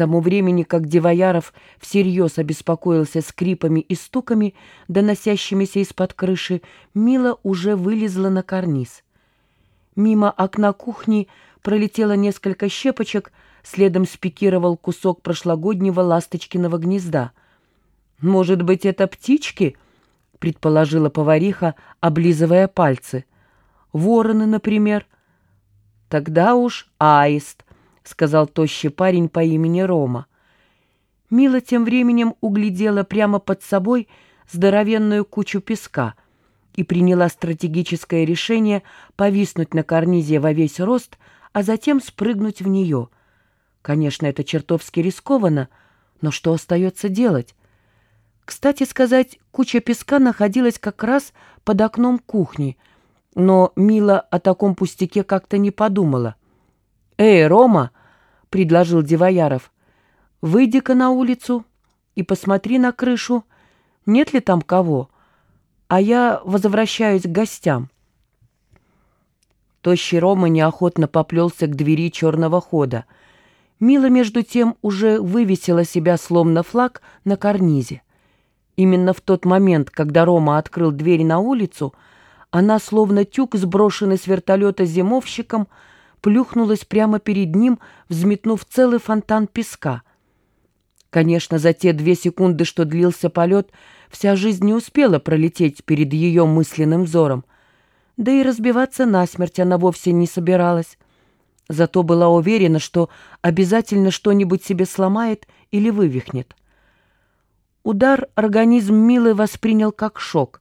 тому времени, как Девояров всерьез обеспокоился скрипами и стуками, доносящимися из-под крыши, Мила уже вылезла на карниз. Мимо окна кухни пролетело несколько щепочек, следом спикировал кусок прошлогоднего ласточкиного гнезда. «Может быть, это птички?» — предположила повариха, облизывая пальцы. «Вороны, например». «Тогда уж аист», — сказал тощий парень по имени Рома. Мила тем временем углядела прямо под собой здоровенную кучу песка и приняла стратегическое решение повиснуть на карнизе во весь рост, а затем спрыгнуть в нее. Конечно, это чертовски рискованно, но что остается делать? Кстати сказать, куча песка находилась как раз под окном кухни, но Мила о таком пустяке как-то не подумала. «Эй, Рома!» — предложил Дивояров. «Выйди-ка на улицу и посмотри на крышу, нет ли там кого, а я возвращаюсь к гостям». Тощий Рома неохотно поплелся к двери черного хода. Мила, между тем, уже вывесила себя словно флаг на карнизе. Именно в тот момент, когда Рома открыл дверь на улицу, она, словно тюк, сброшенный с вертолета зимовщиком, плюхнулась прямо перед ним, взметнув целый фонтан песка. Конечно, за те две секунды, что длился полет, вся жизнь не успела пролететь перед ее мысленным взором. Да и разбиваться насмерть она вовсе не собиралась. Зато была уверена, что обязательно что-нибудь себе сломает или вывихнет. Удар организм Милы воспринял как шок,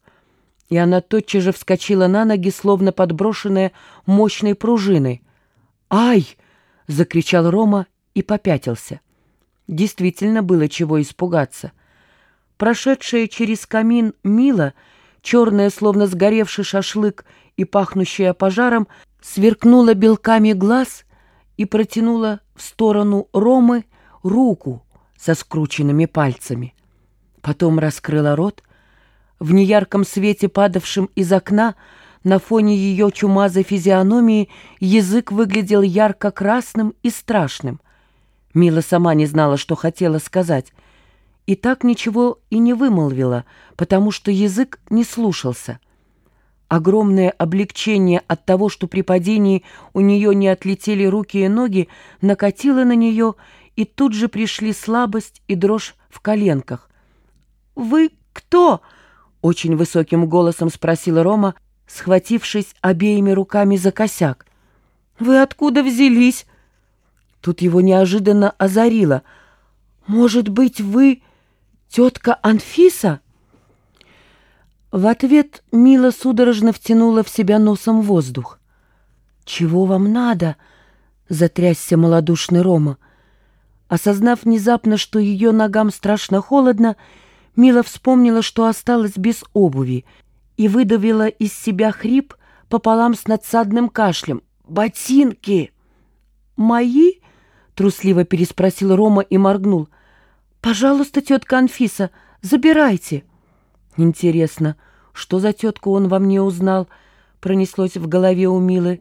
и она тотчас же вскочила на ноги, словно подброшенная мощной пружиной — «Ай!» — закричал Рома и попятился. Действительно было чего испугаться. Прошедшая через камин Мила, черная, словно сгоревший шашлык и пахнущая пожаром, сверкнула белками глаз и протянула в сторону Ромы руку со скрученными пальцами. Потом раскрыла рот. В неярком свете, падавшем из окна, на фоне ее чумазой физиономии язык выглядел ярко-красным и страшным. Мила сама не знала, что хотела сказать, и так ничего и не вымолвила, потому что язык не слушался. Огромное облегчение от того, что при падении у нее не отлетели руки и ноги, накатило на нее, и тут же пришли слабость и дрожь в коленках. «Вы кто?» — очень высоким голосом спросила Рома, — схватившись обеими руками за косяк. «Вы откуда взялись?» Тут его неожиданно озарило. «Может быть, вы тетка Анфиса?» В ответ Мила судорожно втянула в себя носом воздух. «Чего вам надо?» — затрясся малодушный Рома. Осознав внезапно, что ее ногам страшно холодно, Мила вспомнила, что осталась без обуви — и выдавила из себя хрип пополам с надсадным кашлем. «Ботинки!» «Мои?» — трусливо переспросил Рома и моргнул. «Пожалуйста, тетка Анфиса, забирайте». «Интересно, что за тетку он во мне узнал?» — пронеслось в голове у Милы.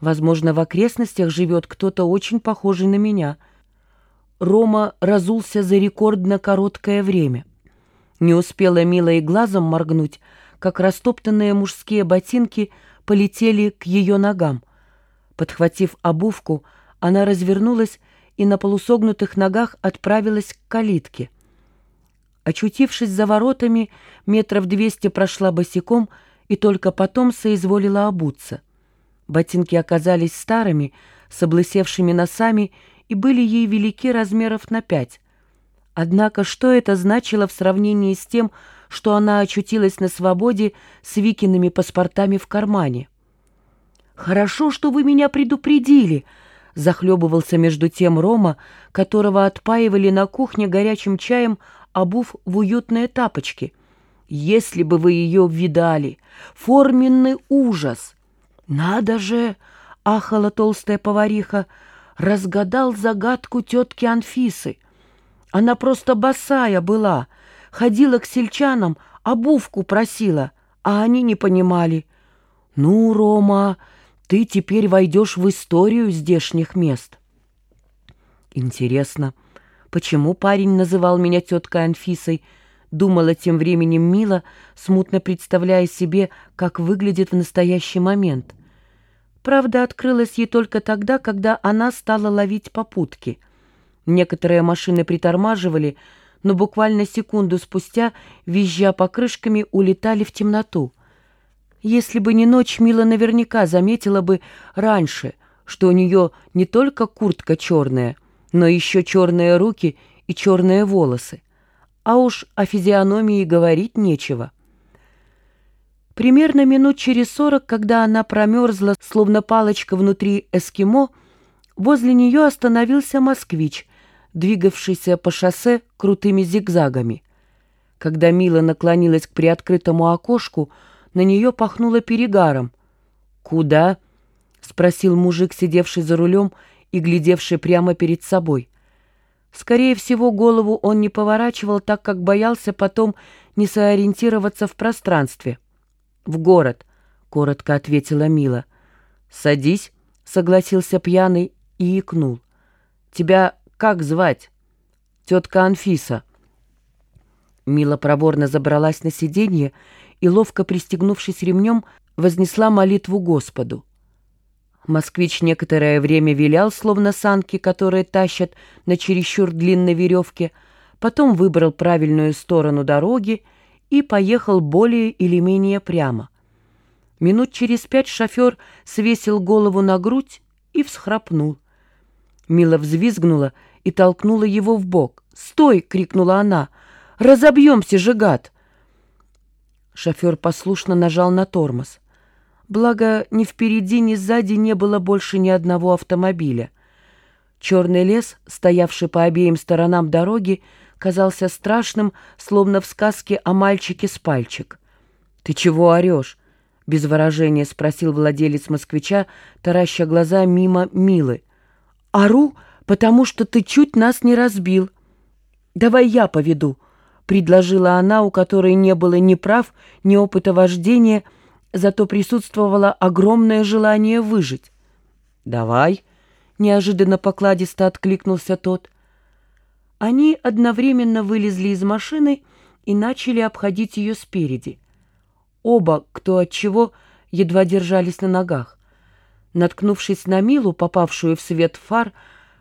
«Возможно, в окрестностях живет кто-то очень похожий на меня». Рома разулся за рекордно короткое время. Не успела Мила и глазом моргнуть, как растоптанные мужские ботинки полетели к ее ногам. Подхватив обувку, она развернулась и на полусогнутых ногах отправилась к калитке. Очутившись за воротами, метров двести прошла босиком и только потом соизволила обуться. Ботинки оказались старыми, с облысевшими носами и были ей велики размеров на пять. Однако что это значило в сравнении с тем, что она очутилась на свободе с Викиными паспортами в кармане. «Хорошо, что вы меня предупредили», — захлебывался между тем Рома, которого отпаивали на кухне горячим чаем, обув в уютные тапочки. «Если бы вы ее видали! Форменный ужас!» «Надо же!» — ахала толстая повариха. «Разгадал загадку тетки Анфисы. Она просто босая была, ходила к сельчанам, обувку просила, а они не понимали. «Ну, Рома, ты теперь войдешь в историю здешних мест». Интересно, почему парень называл меня теткой Анфисой, думала тем временем Мила, смутно представляя себе, как выглядит в настоящий момент. Правда, открылась ей только тогда, когда она стала ловить попутки. Некоторые машины притормаживали, но буквально секунду спустя, визжа покрышками, улетали в темноту. Если бы не ночь, Мила наверняка заметила бы раньше, что у нее не только куртка черная, но еще черные руки и черные волосы. А уж о физиономии говорить нечего. Примерно минут через сорок, когда она промерзла, словно палочка внутри эскимо, возле нее остановился москвич, двигавшийся по шоссе крутыми зигзагами. Когда Мила наклонилась к приоткрытому окошку, на нее пахнуло перегаром. «Куда?» — спросил мужик, сидевший за рулем и глядевший прямо перед собой. Скорее всего, голову он не поворачивал, так как боялся потом не сориентироваться в пространстве. «В город», — коротко ответила Мила. «Садись», — согласился пьяный и икнул. «Тебя как звать?» «Тетка Анфиса». Мила проворно забралась на сиденье и, ловко пристегнувшись ремнем, вознесла молитву Господу. Москвич некоторое время вилял, словно санки, которые тащат на чересчур длинной веревке, потом выбрал правильную сторону дороги и поехал более или менее прямо. Минут через пять шофер свесил голову на грудь и всхрапнул. Мила взвизгнула и толкнула его в бок. «Стой!» — крикнула она. «Разобьемся же, гад!» Шофер послушно нажал на тормоз. Благо, ни впереди, ни сзади не было больше ни одного автомобиля. Черный лес, стоявший по обеим сторонам дороги, казался страшным, словно в сказке о мальчике с пальчик. «Ты чего орешь?» — без выражения спросил владелец москвича, тараща глаза мимо Милы. «Ору, потому что ты чуть нас не разбил». «Давай я поведу», — предложила она, у которой не было ни прав, ни опыта вождения, — зато присутствовало огромное желание выжить. «Давай», — неожиданно покладисто откликнулся тот. Они одновременно вылезли из машины и начали обходить ее спереди. Оба, кто от чего, едва держались на ногах. Наткнувшись на Милу, попавшую в свет фар,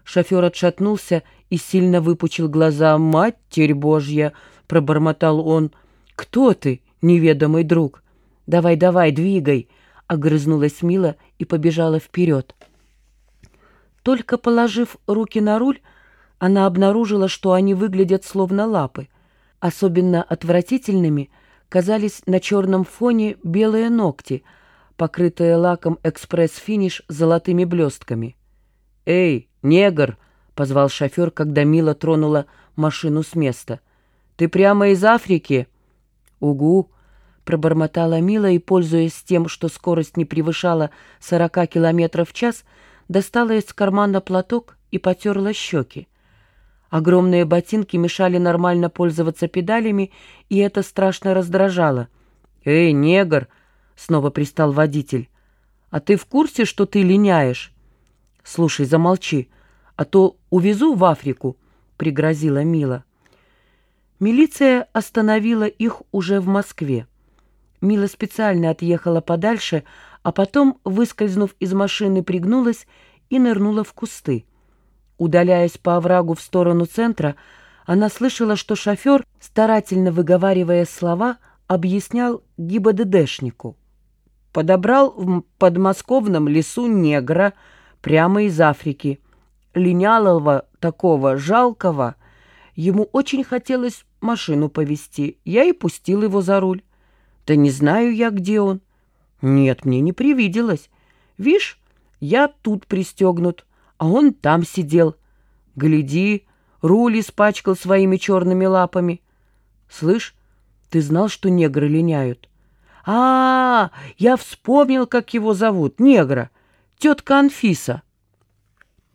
шофер отшатнулся и сильно выпучил глаза. «Матерь Божья!» — пробормотал он. «Кто ты, неведомый друг?» «Давай, давай, двигай!» — огрызнулась Мила и побежала вперед. Только положив руки на руль, она обнаружила, что они выглядят словно лапы. Особенно отвратительными казались на черном фоне белые ногти, покрытые лаком экспресс-финиш золотыми блестками. «Эй, негр!» — позвал шофер, когда Мила тронула машину с места. «Ты прямо из Африки?» «Угу!» Пробормотала Мила и, пользуясь тем, что скорость не превышала сорока километров в час, достала из кармана платок и потерла щеки. Огромные ботинки мешали нормально пользоваться педалями, и это страшно раздражало. «Эй, негр!» — снова пристал водитель. «А ты в курсе, что ты линяешь?» «Слушай, замолчи, а то увезу в Африку», — пригрозила Мила. Милиция остановила их уже в Москве. Мила специально отъехала подальше, а потом, выскользнув из машины, пригнулась и нырнула в кусты. Удаляясь по оврагу в сторону центра, она слышала, что шофер, старательно выговаривая слова, объяснял ГИБДДшнику. Подобрал в подмосковном лесу негра прямо из Африки. Линялого такого жалкого. Ему очень хотелось машину повести. Я и пустил его за руль. Да не знаю я, где он. Нет, мне не привиделось. Вишь, я тут пристегнут, а он там сидел. Гляди, руль испачкал своими черными лапами. Слышь, ты знал, что негры линяют? А, -а, а, я вспомнил, как его зовут, негра, тетка Анфиса.